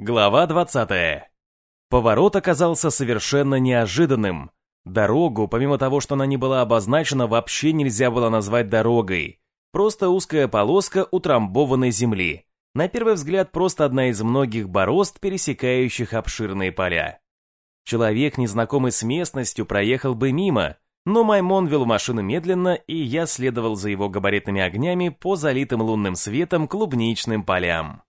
Глава 20. Поворот оказался совершенно неожиданным. Дорогу, помимо того, что она не была обозначена, вообще нельзя было назвать дорогой. Просто узкая полоска утрамбованной земли. На первый взгляд, просто одна из многих борозд, пересекающих обширные поля. Человек, незнакомый с местностью, проехал бы мимо, но Маймон вел машину медленно, и я следовал за его габаритными огнями по залитым лунным светом клубничным полям.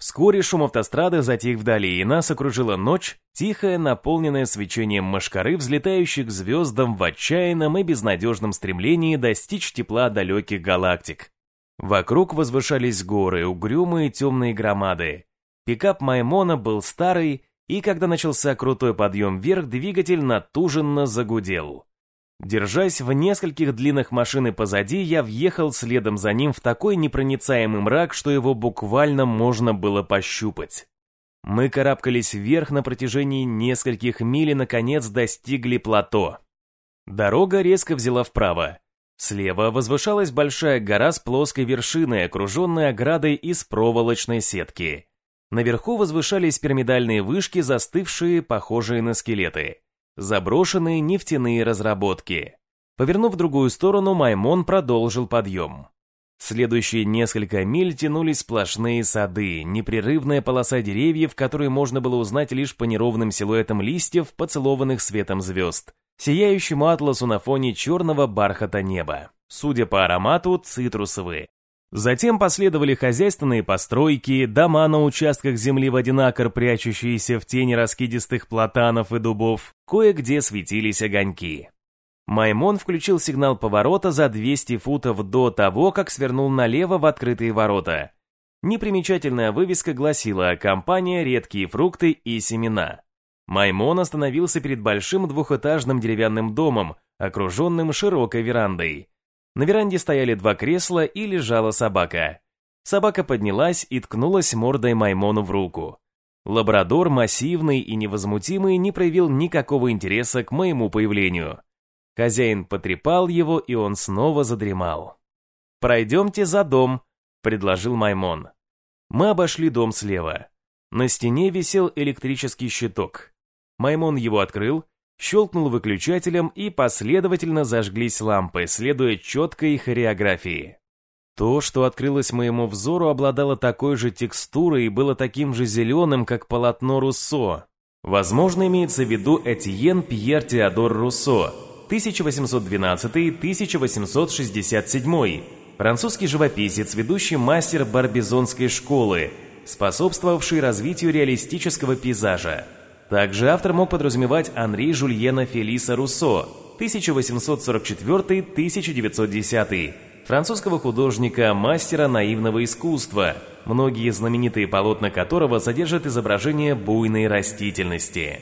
Вскоре шум автострады затих вдали, и нас окружила ночь, тихая, наполненная свечением машкары, взлетающих звездам в отчаянном и безнадежном стремлении достичь тепла далеких галактик. Вокруг возвышались горы, угрюмые темные громады. Пикап Маймона был старый, и когда начался крутой подъем вверх, двигатель натуженно загудел. Держась в нескольких длинных машин позади, я въехал следом за ним в такой непроницаемый мрак, что его буквально можно было пощупать. Мы карабкались вверх на протяжении нескольких миль и, наконец, достигли плато. Дорога резко взяла вправо. Слева возвышалась большая гора с плоской вершиной, окруженной оградой из проволочной сетки. Наверху возвышались пирамидальные вышки, застывшие, похожие на скелеты. Заброшенные нефтяные разработки. Повернув в другую сторону, Маймон продолжил подъем. Следующие несколько миль тянулись сплошные сады, непрерывная полоса деревьев, которые можно было узнать лишь по неровным силуэтам листьев, поцелованных светом звезд, сияющему атласу на фоне черного бархата неба. Судя по аромату, цитрусовые. Затем последовали хозяйственные постройки, дома на участках земли в одинакор, прячущиеся в тени раскидистых платанов и дубов, кое-где светились огоньки. Маймон включил сигнал поворота за 200 футов до того, как свернул налево в открытые ворота. Непримечательная вывеска гласила «Компания «Редкие фрукты и семена». Маймон остановился перед большим двухэтажным деревянным домом, окруженным широкой верандой. На веранде стояли два кресла и лежала собака. Собака поднялась и ткнулась мордой Маймону в руку. Лабрадор, массивный и невозмутимый, не проявил никакого интереса к моему появлению. Хозяин потрепал его, и он снова задремал. «Пройдемте за дом», — предложил Маймон. Мы обошли дом слева. На стене висел электрический щиток. Маймон его открыл, щелкнул выключателем и последовательно зажглись лампы, следуя четкой хореографии. То, что открылось моему взору, обладало такой же текстурой и было таким же зеленым, как полотно Руссо. Возможно, имеется в виду Этьен Пьер Теодор Руссо, 1812-1867, французский живописец, ведущий мастер барбизонской школы, способствовавший развитию реалистического пейзажа. Также автор мог подразумевать Анри Жульена Фелиса Руссо, 1844-1910, французского художника, мастера наивного искусства, многие знаменитые полотна которого содержат изображение буйной растительности.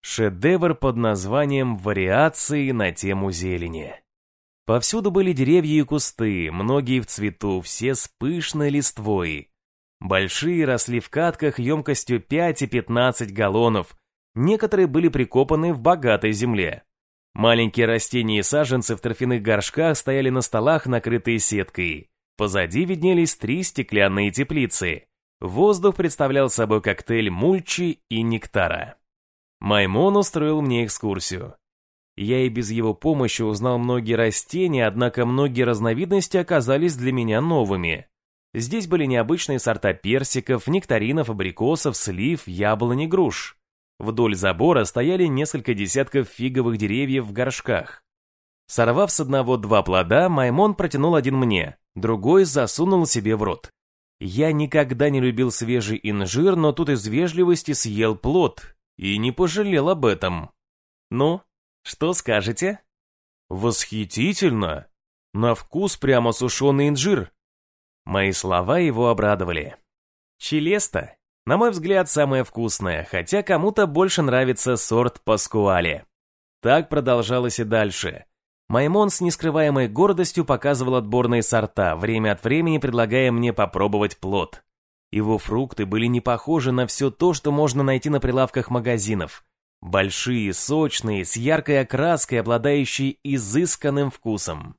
Шедевр под названием «Вариации на тему зелени». Повсюду были деревья и кусты, многие в цвету, все с пышной листвой. Большие росли в катках емкостью 5 и 15 галлонов, некоторые были прикопаны в богатой земле. Маленькие растения и саженцы в торфяных горшках стояли на столах, накрытые сеткой. Позади виднелись три стеклянные теплицы. Воздух представлял собой коктейль мульчи и нектара. Маймон устроил мне экскурсию. Я и без его помощи узнал многие растения, однако многие разновидности оказались для меня новыми. Здесь были необычные сорта персиков, нектаринов, абрикосов, слив, яблони, груш. Вдоль забора стояли несколько десятков фиговых деревьев в горшках. Сорвав с одного два плода, Маймон протянул один мне, другой засунул себе в рот. Я никогда не любил свежий инжир, но тут из вежливости съел плод и не пожалел об этом. Ну, что скажете? Восхитительно! На вкус прямо сушеный инжир. Мои слова его обрадовали. Челеста, на мой взгляд, самое вкусное, хотя кому-то больше нравится сорт Паскуале. Так продолжалось и дальше. Маймон с нескрываемой гордостью показывал отборные сорта, время от времени предлагая мне попробовать плод. Его фрукты были не похожи на все то, что можно найти на прилавках магазинов. Большие, сочные, с яркой окраской, обладающие изысканным вкусом.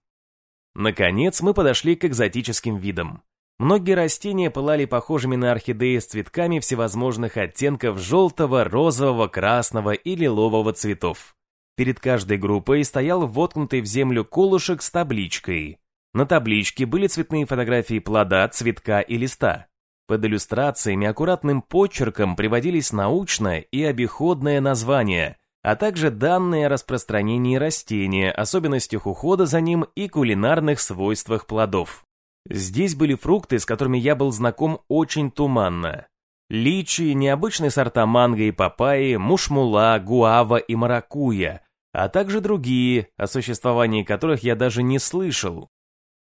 Наконец мы подошли к экзотическим видам. Многие растения пылали похожими на орхидеи с цветками всевозможных оттенков желтого, розового, красного и лилового цветов. Перед каждой группой стоял воткнутый в землю колышек с табличкой. На табличке были цветные фотографии плода, цветка и листа. Под иллюстрациями аккуратным почерком приводились научное и обиходное названия, а также данные о распространении растения, особенностях ухода за ним и кулинарных свойствах плодов. Здесь были фрукты, с которыми я был знаком очень туманно. Личи, необычные сорта манго и папайи, мушмула, гуава и маракуя, а также другие, о существовании которых я даже не слышал.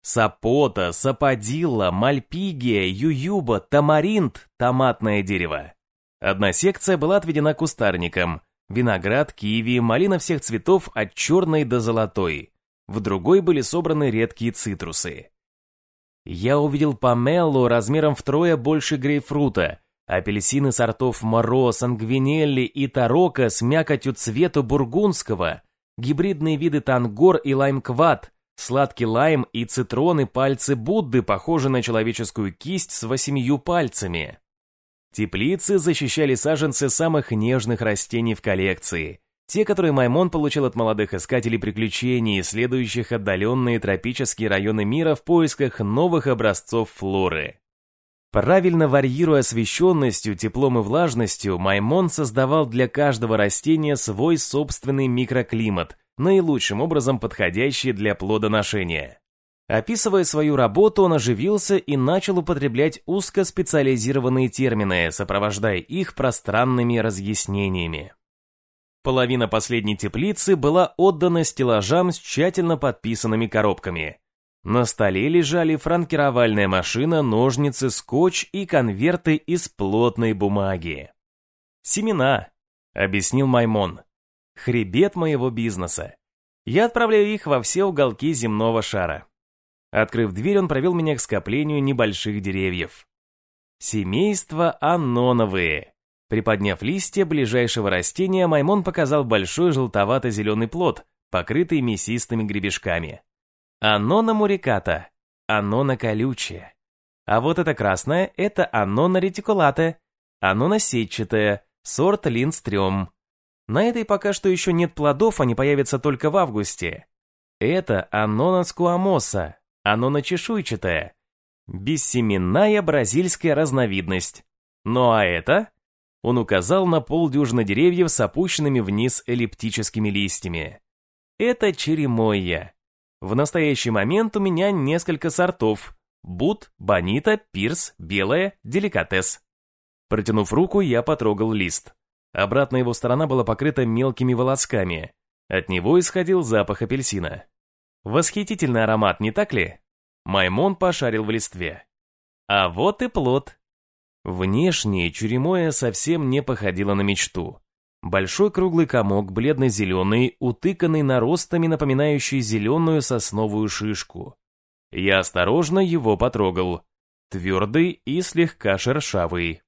Сапота, саподилла, мальпигия, ююба, тамаринт, томатное дерево. Одна секция была отведена кустарникам, виноград, киви, малина всех цветов от черной до золотой. В другой были собраны редкие цитрусы. Я увидел помеллу размером втрое больше грейпфрута, апельсины сортов Моро, Сангвинелли и Тарока с мякотью цвета бургундского, гибридные виды Тангор и Лаймкват, сладкий лайм и цитроны пальцы Будды, похожи на человеческую кисть с восемью пальцами. Теплицы защищали саженцы самых нежных растений в коллекции, те, которые Маймон получил от молодых искателей приключений, исследующих отдаленные тропические районы мира в поисках новых образцов флоры. Правильно варьируя освещенностью, теплом и влажностью, Маймон создавал для каждого растения свой собственный микроклимат, наилучшим образом подходящий для плодоношения. Описывая свою работу, он оживился и начал употреблять узкоспециализированные термины, сопровождая их пространными разъяснениями. Половина последней теплицы была отдана стеллажам с тщательно подписанными коробками. На столе лежали франкировальная машина, ножницы, скотч и конверты из плотной бумаги. «Семена», — объяснил Маймон, — «хребет моего бизнеса. Я отправляю их во все уголки земного шара». Открыв дверь, он провел меня к скоплению небольших деревьев. Семейство аноновые. Приподняв листья ближайшего растения, Маймон показал большой желтовато-зеленый плод, покрытый мясистыми гребешками. Анона муриката, анона колючая. А вот это красное – это анона ретикулата, анона сетчатая, сорт линстрём. На этой пока что еще нет плодов, они появятся только в августе. Это анона скуамоса, анона чешуйчатая, бессеменная бразильская разновидность. Ну а это он указал на полдюжины деревьев с опущенными вниз эллиптическими листьями. Это черемойя. В настоящий момент у меня несколько сортов. Бут, бонита, пирс, белая, деликатес. Протянув руку, я потрогал лист. Обратная его сторона была покрыта мелкими волосками. От него исходил запах апельсина. Восхитительный аромат, не так ли? Маймон пошарил в листве. А вот и плод. Внешне Чуремоя совсем не походила на мечту. Большой круглый комок, бледно-зеленый, утыканный наростами, напоминающий зеленую сосновую шишку. Я осторожно его потрогал. Твердый и слегка шершавый.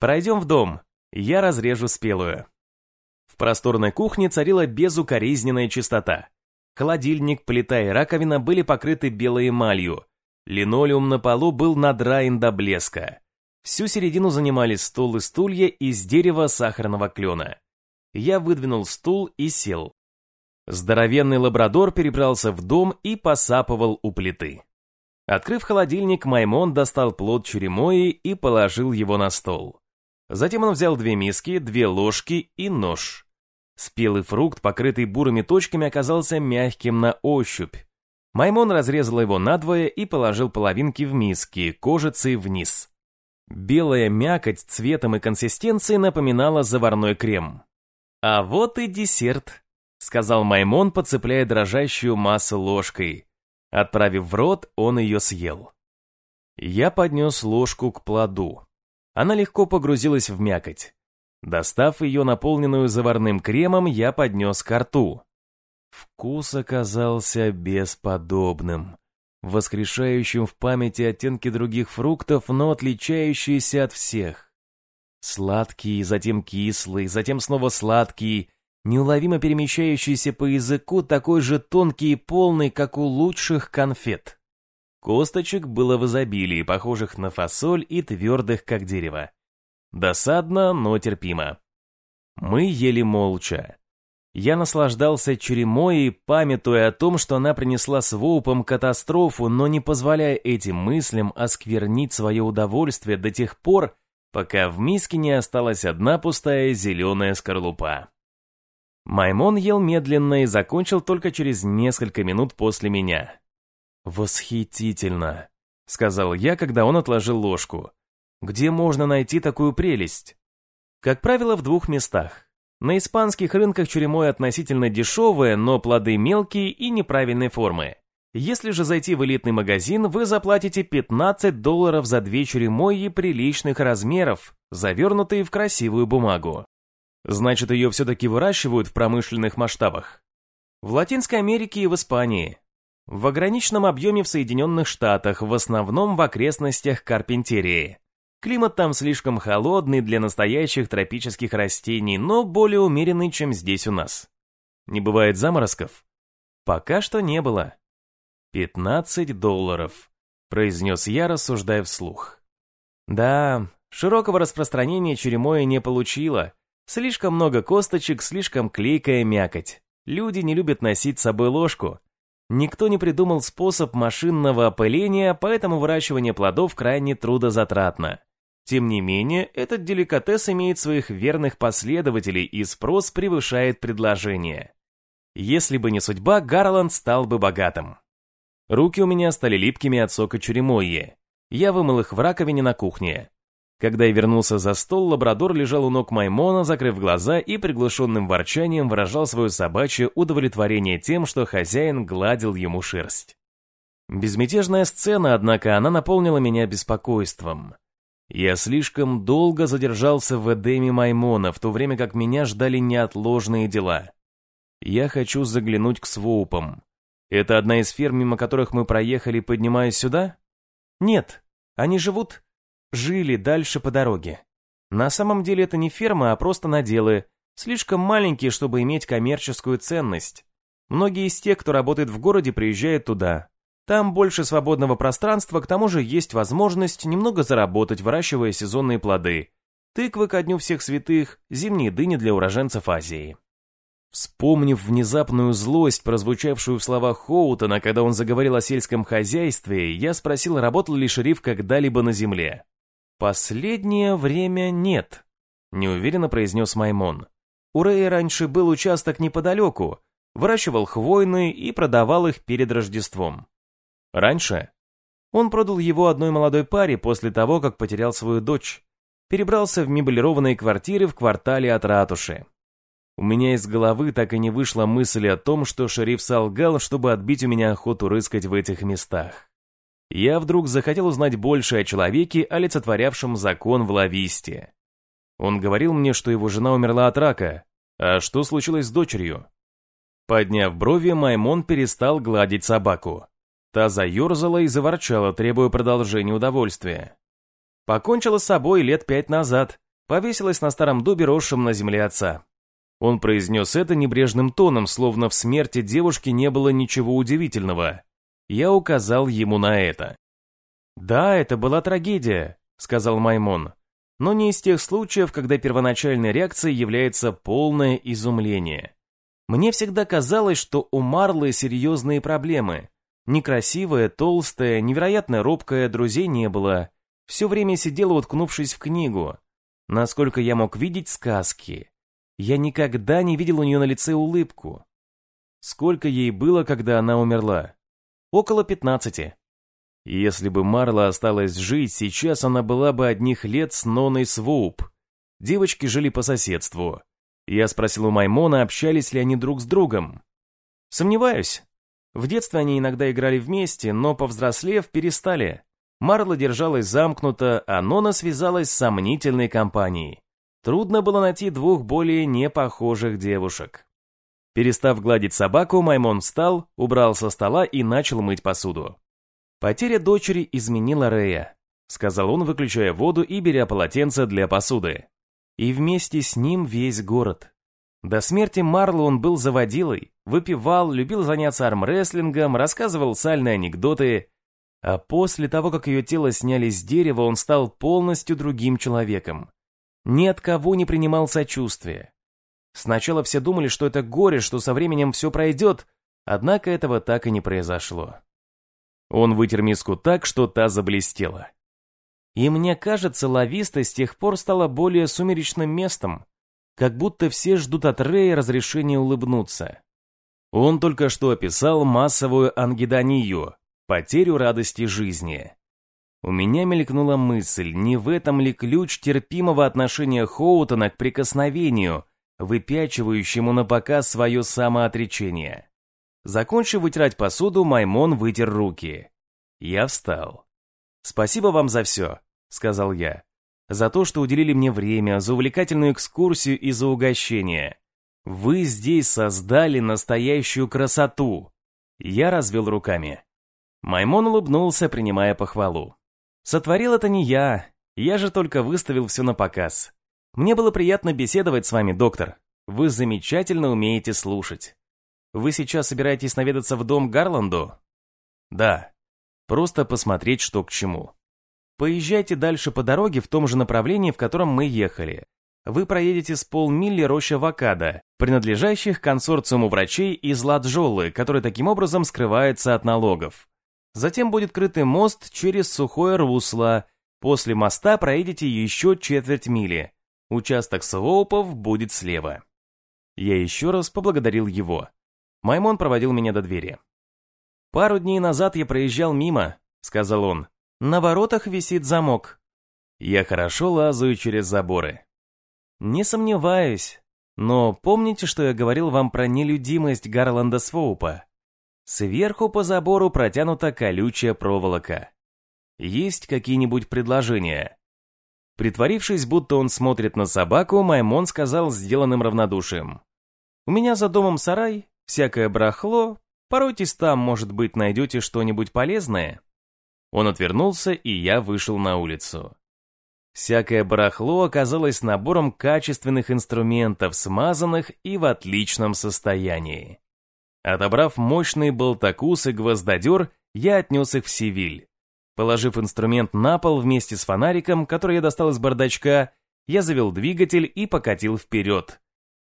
«Пройдем в дом, я разрежу спелую». В просторной кухне царила безукоризненная чистота. Холодильник, плита и раковина были покрыты белой эмалью. Линолеум на полу был надраен до блеска. Всю середину занимали стол и стулья из дерева сахарного клена. Я выдвинул стул и сел. Здоровенный лабрадор перебрался в дом и посапывал у плиты. Открыв холодильник, Маймон достал плод чуремои и положил его на стол. Затем он взял две миски, две ложки и нож. Спелый фрукт, покрытый бурыми точками, оказался мягким на ощупь. Маймон разрезал его надвое и положил половинки в миски, кожицей вниз. Белая мякоть цветом и консистенцией напоминала заварной крем. «А вот и десерт», — сказал Маймон, подцепляя дрожащую массу ложкой. Отправив в рот, он ее съел. Я поднес ложку к плоду. Она легко погрузилась в мякоть. Достав ее, наполненную заварным кремом, я поднес ко рту. Вкус оказался бесподобным воскрешающим в памяти оттенки других фруктов, но отличающиеся от всех. Сладкий, затем кислый, затем снова сладкий, неуловимо перемещающийся по языку, такой же тонкий и полный, как у лучших конфет. Косточек было в изобилии, похожих на фасоль и твердых, как дерево. Досадно, но терпимо. Мы ели молча. Я наслаждался черемой, памятуя о том, что она принесла с Воупом катастрофу, но не позволяя этим мыслям осквернить свое удовольствие до тех пор, пока в миске не осталась одна пустая зеленая скорлупа. Маймон ел медленно и закончил только через несколько минут после меня. «Восхитительно», — сказал я, когда он отложил ложку. «Где можно найти такую прелесть?» Как правило, в двух местах. На испанских рынках черемой относительно дешевые, но плоды мелкие и неправильной формы. Если же зайти в элитный магазин, вы заплатите 15 долларов за две черемои приличных размеров, завернутые в красивую бумагу. Значит, ее все-таки выращивают в промышленных масштабах. В Латинской Америке и в Испании, в ограниченном объеме в Соединенных Штатах, в основном в окрестностях Карпентерии. Климат там слишком холодный для настоящих тропических растений, но более умеренный, чем здесь у нас. Не бывает заморозков? Пока что не было. «Пятнадцать долларов», — произнес я, рассуждая вслух. Да, широкого распространения черемоя не получила. Слишком много косточек, слишком клейкая мякоть. Люди не любят носить с собой ложку, Никто не придумал способ машинного опыления, поэтому выращивание плодов крайне трудозатратно. Тем не менее, этот деликатес имеет своих верных последователей и спрос превышает предложение. Если бы не судьба, Гарланд стал бы богатым. Руки у меня стали липкими от сока чуремойи. Я вымыл их в раковине на кухне. Когда я вернулся за стол, лабрадор лежал у ног Маймона, закрыв глаза и приглушенным ворчанием выражал свое собачье удовлетворение тем, что хозяин гладил ему шерсть. Безмятежная сцена, однако, она наполнила меня беспокойством. Я слишком долго задержался в Эдеме Маймона, в то время как меня ждали неотложные дела. Я хочу заглянуть к Своупам. Это одна из ферм, мимо которых мы проехали, поднимаясь сюда? Нет, они живут жили дальше по дороге. На самом деле это не ферма, а просто наделы, слишком маленькие, чтобы иметь коммерческую ценность. Многие из тех, кто работает в городе, приезжают туда. Там больше свободного пространства, к тому же есть возможность немного заработать, выращивая сезонные плоды. Тыквы ко дню всех святых, зимние дыни для уроженцев Азии. Вспомнив внезапную злость, прозвучавшую в словах Хоутона, когда он заговорил о сельском хозяйстве, я спросил, работал ли шериф когда-либо на земле. «Последнее время нет», — неуверенно произнес Маймон. «У Рэя раньше был участок неподалеку, выращивал хвойные и продавал их перед Рождеством. Раньше он продал его одной молодой паре после того, как потерял свою дочь. Перебрался в меблированные квартиры в квартале от ратуши. У меня из головы так и не вышла мысль о том, что шериф солгал, чтобы отбить у меня охоту рыскать в этих местах. Я вдруг захотел узнать больше о человеке, олицетворявшем закон в Лависте. Он говорил мне, что его жена умерла от рака. А что случилось с дочерью? Подняв брови, Маймон перестал гладить собаку. Та заерзала и заворчала, требуя продолжения удовольствия. Покончила с собой лет пять назад, повесилась на старом дубе, росшем на земле отца. Он произнес это небрежным тоном, словно в смерти девушки не было ничего удивительного. Я указал ему на это. «Да, это была трагедия», — сказал Маймон. «Но не из тех случаев, когда первоначальной реакцией является полное изумление. Мне всегда казалось, что у Марлы серьезные проблемы. Некрасивая, толстая, невероятно робкая, друзей не было. Все время сидела, уткнувшись в книгу. Насколько я мог видеть сказки. Я никогда не видел у нее на лице улыбку. Сколько ей было, когда она умерла? Около пятнадцати. Если бы Марла осталась жить, сейчас она была бы одних лет с Ноной Своуп. Девочки жили по соседству. Я спросил у Маймона, общались ли они друг с другом. Сомневаюсь. В детстве они иногда играли вместе, но повзрослев перестали. Марла держалась замкнуто, а Нона связалась с сомнительной компанией. Трудно было найти двух более непохожих девушек. Перестав гладить собаку, Маймон встал, убрал со стола и начал мыть посуду. «Потеря дочери изменила Рея», — сказал он, выключая воду и беря полотенце для посуды. И вместе с ним весь город. До смерти Марло он был заводилой, выпивал, любил заняться армрестлингом, рассказывал сальные анекдоты. А после того, как ее тело сняли с дерева, он стал полностью другим человеком. Ни от кого не принимал сочувствия. Сначала все думали, что это горе, что со временем все пройдет, однако этого так и не произошло. Он вытер миску так, что та заблестела. И мне кажется, Лависта с тех пор стала более сумеречным местом, как будто все ждут от Рэя разрешения улыбнуться. Он только что описал массовую ангидонию, потерю радости жизни. У меня мелькнула мысль, не в этом ли ключ терпимого отношения Хоутона к прикосновению, выпячивающему на показ свое самоотречение. Закончив вытирать посуду, Маймон вытер руки. Я встал. «Спасибо вам за все», — сказал я. «За то, что уделили мне время, за увлекательную экскурсию и за угощение. Вы здесь создали настоящую красоту». Я развел руками. Маймон улыбнулся, принимая похвалу. «Сотворил это не я, я же только выставил все на показ. Мне было приятно беседовать с вами, доктор. Вы замечательно умеете слушать. Вы сейчас собираетесь наведаться в дом Гарланду? Да. Просто посмотреть, что к чему. Поезжайте дальше по дороге в том же направлении, в котором мы ехали. Вы проедете с полмили рощи авокадо, принадлежащих консорциуму врачей из Ладжолы, который таким образом скрывается от налогов. Затем будет крытый мост через сухое русло. После моста проедете еще четверть мили. Участок слоупов будет слева. Я еще раз поблагодарил его. Маймон проводил меня до двери. «Пару дней назад я проезжал мимо», — сказал он. «На воротах висит замок». Я хорошо лазаю через заборы. «Не сомневаюсь. Но помните, что я говорил вам про нелюдимость Гарланда Своупа? Сверху по забору протянута колючая проволока. Есть какие-нибудь предложения?» Притворившись, будто он смотрит на собаку, Маймон сказал сделанным равнодушием. «У меня за домом сарай, всякое барахло, поройтесь там, может быть, найдете что-нибудь полезное». Он отвернулся, и я вышел на улицу. Всякое барахло оказалось набором качественных инструментов, смазанных и в отличном состоянии. Отобрав мощный болтакус и гвоздодер, я отнес их в Севиль. Положив инструмент на пол вместе с фонариком, который я достал из бардачка, я завел двигатель и покатил вперед.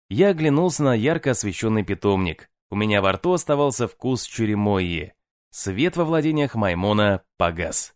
Я оглянулся на ярко освещенный питомник. У меня во рту оставался вкус чуримойи. Свет во владениях Маймона погас.